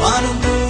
waan hundumaa.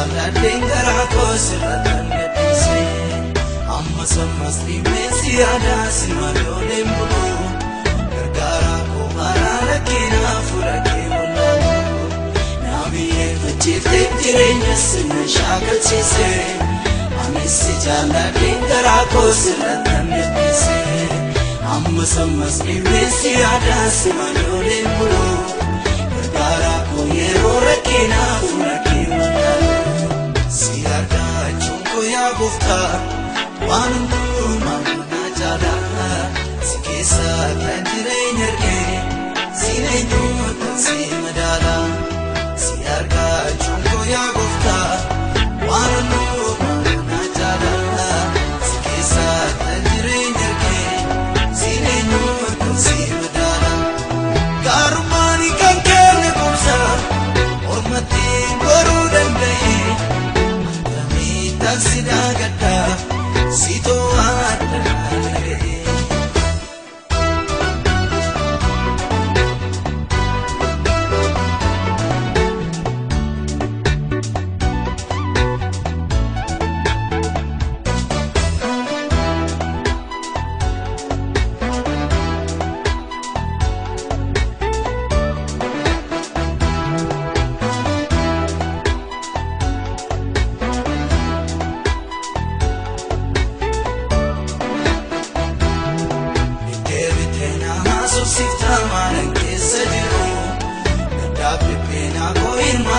Jaalladheen garaa koo sirra kan gadhiisee Ammas ammas dhimmeessi yaadaa si malooleen buluu Gargaaraa koo araara keenaa fuula kee wallaaluu Namni eebbichiifteen jireenya sirna shaakalsiisee Ameessee jaalladheen garaa koo sirra kan gadhiisee Ammas ammas dhimmeessi yaadaa si malooleen buluu Gargaaraa koo yeroo rakkinaa fuula kee gooftaa waan hundumaa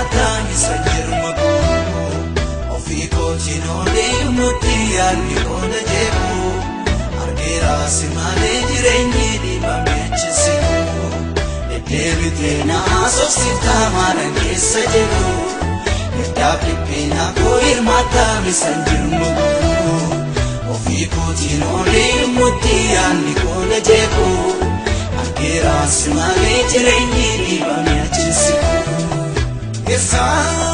hirmaataa isa jirma koo Ofii kootiin oolee nutti yaadni qooda jeeku Argeera si malee jireenyi dhiibame achisiku Deddeebiteen haasofsiiftaa maalan keessa jiru Daddaabbi beenaa koo hirmaataa isa jirma koo Ofii kootiin oolee mutti yaadni koona jeeku Argeeraas malee jireenyi dhiibame time.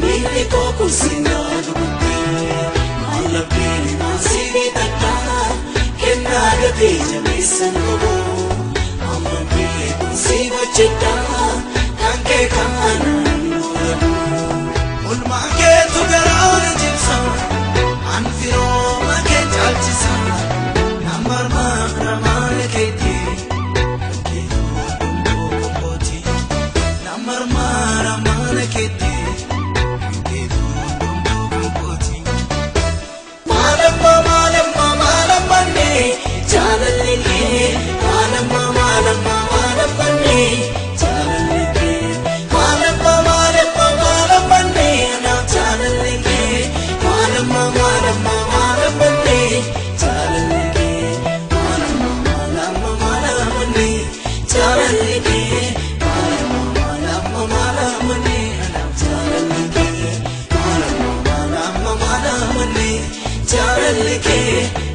Billi kokun sindaadumte Mallabde gatii jabeessan qabu Amman beekuun si hojjedha Kan kee jaalalli kee